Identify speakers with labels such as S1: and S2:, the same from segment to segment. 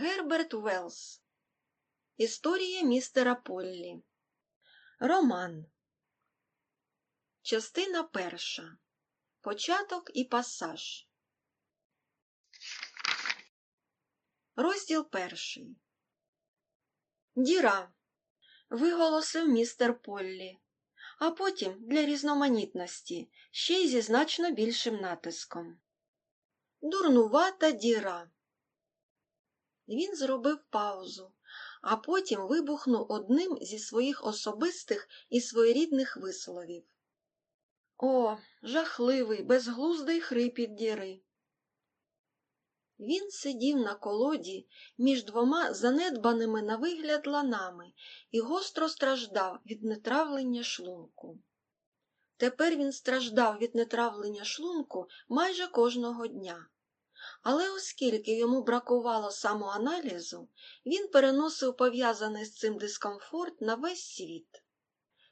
S1: Герберт Велс Історія містера Поллі Роман. Частина перша. Початок і пасаж. Розділ перший. Діра. Виголосив містер Поллі, а потім для різноманітності ще й зі значно більшим натиском. Дурнувата діра. Він зробив паузу, а потім вибухнув одним зі своїх особистих і своєрідних висловів. О, жахливий, безглуздий хрипіт діри. Він сидів на колоді між двома занедбаними на вигляд ланами і гостро страждав від нетравлення шлунку. Тепер він страждав від нетравлення шлунку майже кожного дня. Але оскільки йому бракувало самоаналізу, він переносив пов'язаний з цим дискомфорт на весь світ.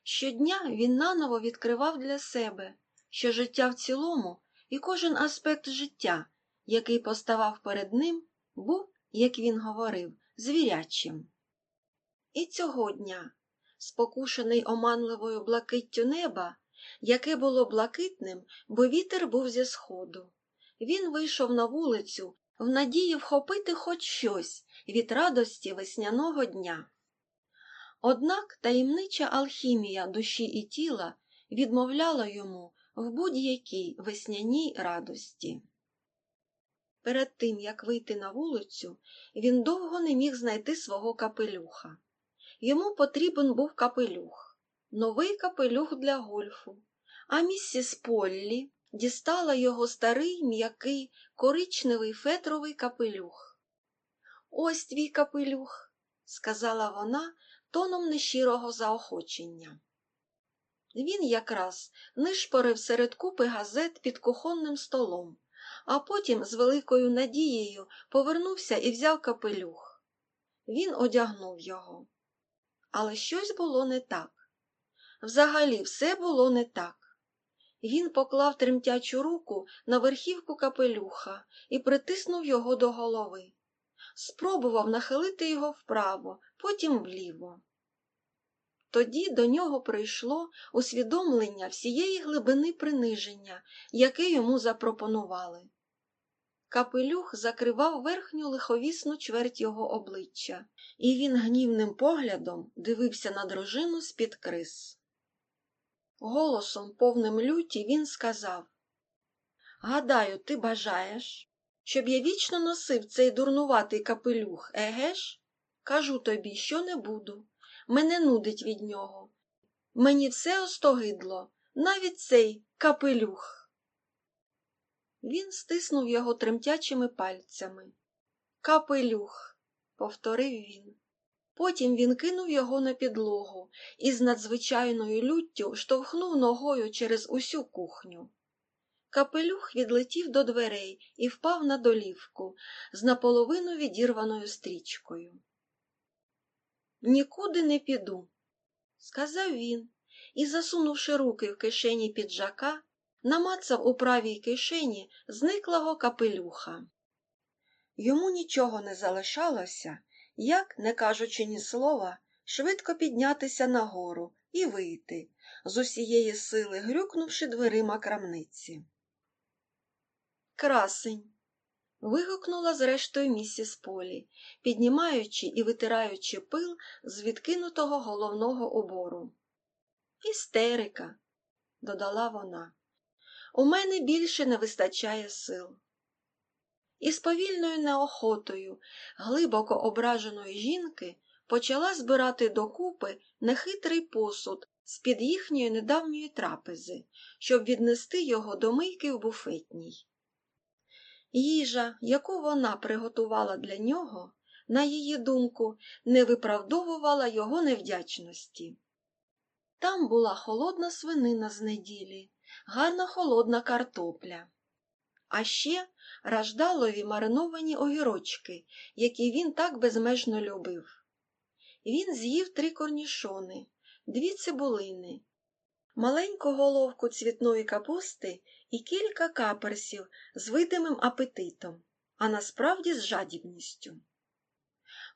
S1: Щодня він наново відкривав для себе, що життя в цілому і кожен аспект життя, який поставав перед ним, був, як він говорив, звірячим. І цього дня, спокушений оманливою блакиттю неба, яке було блакитним, бо вітер був зі сходу. Він вийшов на вулицю в надії вхопити хоч щось від радості весняного дня. Однак таємнича алхімія душі і тіла відмовляла йому в будь-якій весняній радості. Перед тим, як вийти на вулицю, він довго не міг знайти свого капелюха. Йому потрібен був капелюх, новий капелюх для гольфу, а місіс Поллі дістала його старий м'який коричневий фетровий капелюх. Ось твій капелюх, сказала вона тоном нещирого заохочення. Він якраз нишпорив серед купи газет під кухонним столом, а потім з великою надією повернувся і взяв капелюх. Він одягнув його. Але щось було не так. Взагалі, все було не так. Він поклав тремтячу руку на верхівку капелюха і притиснув його до голови. Спробував нахилити його вправо, потім вліво. Тоді до нього прийшло усвідомлення всієї глибини приниження, яке йому запропонували. Капелюх закривав верхню лиховісну чверть його обличчя, і він гнівним поглядом дивився на дружину з-під крис. Голосом, повним люті, він сказав Гадаю, ти бажаєш, щоб я вічно носив цей дурнуватий капелюх, еге ж? Кажу тобі, що не буду. Мене нудить від нього. Мені все остогидло, навіть цей капелюх. Він стиснув його тремтячими пальцями. Капелюх, повторив він. Потім він кинув його на підлогу і з надзвичайною люттю штовхнув ногою через усю кухню. Капелюх відлетів до дверей і впав на долівку з наполовину відірваною стрічкою. Нікуди не піду, сказав він і, засунувши руки в кишені піджака, намацав у правій кишені зниклого капелюха. Йому нічого не залишалося, як, не кажучи ні слова, швидко піднятися нагору і вийти, з усієї сили грюкнувши дверима крамниці. Красень. вигукнула зрештою місіс Полі, піднімаючи і витираючи пил з відкинутого головного убору. Істерика, додала вона. У мене більше не вистачає сил. І з повільною неохотою глибоко ображеної жінки почала збирати докупи нехитрий посуд з-під їхньої недавньої трапези, щоб віднести його до мийки в буфетній. Їжа, яку вона приготувала для нього, на її думку, не виправдовувала його невдячності. Там була холодна свинина з неділі, гарна холодна картопля. А ще раждалові мариновані огірочки, які він так безмежно любив. Він з'їв три корнішони, дві цибулини, маленьку головку цвітної капусти і кілька каперсів з видимим апетитом, а насправді з жадібністю.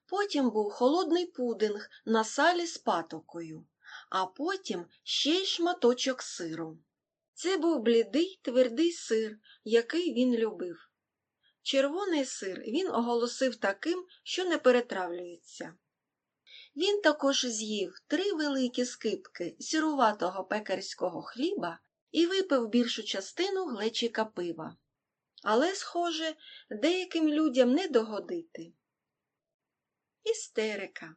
S1: Потім був холодний пудинг на салі з патокою, а потім ще й шматочок сиру. Це був блідий твердий сир, який він любив. Червоний сир він оголосив таким, що не перетравлюється. Він також з'їв три великі скипки сіруватого пекарського хліба і випив більшу частину глечика пива. Але, схоже, деяким людям не догодити. Істерика,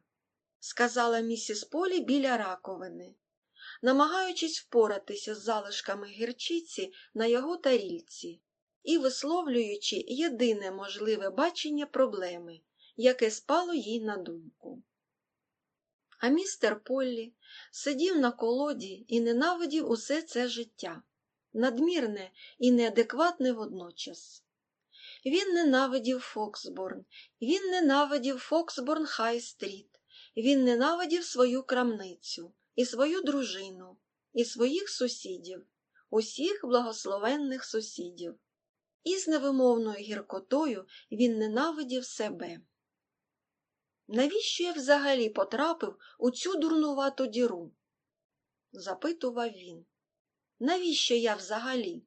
S1: сказала місіс Полі біля раковини, намагаючись впоратися з залишками гірчиці на його тарільці і висловлюючи єдине можливе бачення проблеми, яке спало їй на думку. А містер Поллі сидів на колоді і ненавидів усе це життя, надмірне і неадекватне водночас. Він ненавидів Фоксборн, він ненавидів Фоксборн Хай Стріт, він ненавидів свою крамницю, і свою дружину, і своїх сусідів, усіх благословенних сусідів. І з невимовною гіркотою він ненавидів себе. Навіщо я взагалі потрапив у цю дурнувату діру? запитував він. Навіщо я взагалі?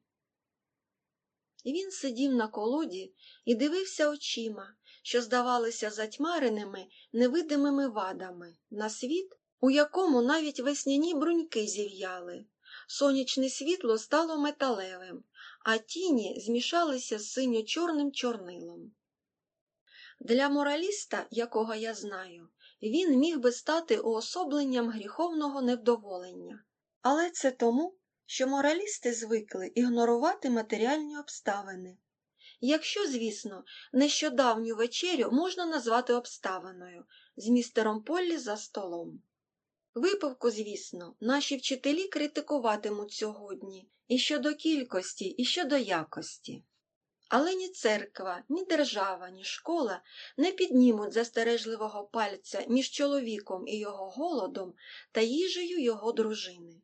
S1: Він сидів на колоді і дивився очима, що здавалися затьмареними невидимими вадами, на світ, у якому навіть весняні бруньки зів'яли. Сонячне світло стало металевим, а тіні змішалися з синьо-чорним чорнилом. Для мораліста, якого я знаю, він міг би стати уособленням гріховного невдоволення. Але це тому, що моралісти звикли ігнорувати матеріальні обставини. Якщо, звісно, нещодавню вечерю можна назвати обставиною з містером Поллі за столом. Випивку, звісно, наші вчителі критикуватимуть сьогодні і щодо кількості, і щодо якості. Але ні церква, ні держава, ні школа не піднімуть застережливого пальця між чоловіком і його голодом та їжею його дружини.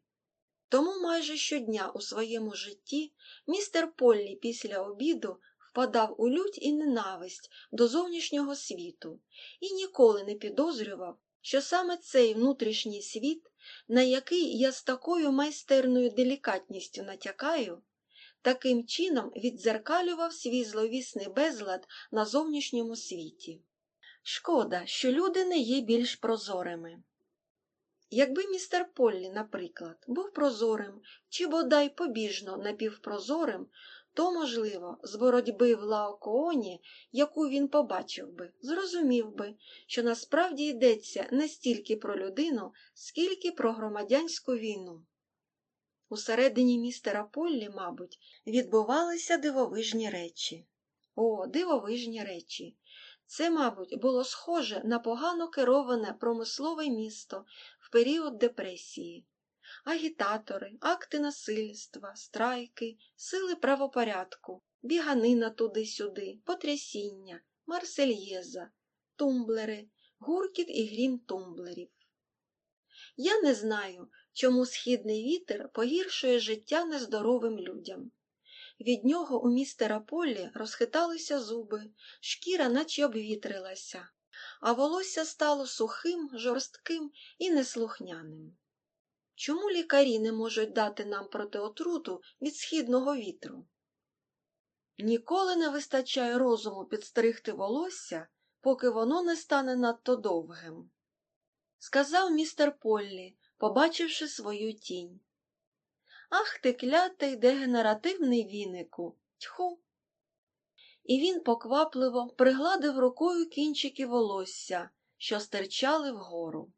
S1: Тому майже щодня у своєму житті містер Поллі після обіду впадав у лють і ненависть до зовнішнього світу і ніколи не підозрював, що саме цей внутрішній світ, на який я з такою майстерною делікатністю натякаю, таким чином віддзеркалював свій зловісний безлад на зовнішньому світі. Шкода, що люди не є більш прозорими. Якби містер Поллі, наприклад, був прозорим чи бодай побіжно напівпрозорим, то, можливо, з боротьби в Лаокооні, яку він побачив би, зрозумів би, що насправді йдеться не стільки про людину, скільки про громадянську війну. Усередині містера Поллі, мабуть, відбувалися дивовижні речі. О, дивовижні речі! Це, мабуть, було схоже на погано кероване промислове місто в період депресії. Агітатори, акти насильства, страйки, сили правопорядку, біганина туди-сюди, потрясіння, марсельєза, тумблери, гуркіт і грім тумблерів. Я не знаю, чому східний вітер погіршує життя нездоровим людям. Від нього у містера Поллі розхиталися зуби, шкіра наче обвітрилася, а волосся стало сухим, жорстким і неслухняним. Чому лікарі не можуть дати нам протиотруту від східного вітру? Ніколи не вистачає розуму підстригти волосся, поки воно не стане надто довгим. Сказав містер Поллі, побачивши свою тінь. Ах ти клятий дегенеративний вінику, тьху. І він поквапливо пригладив рукою кінчики волосся, що стирчали вгору.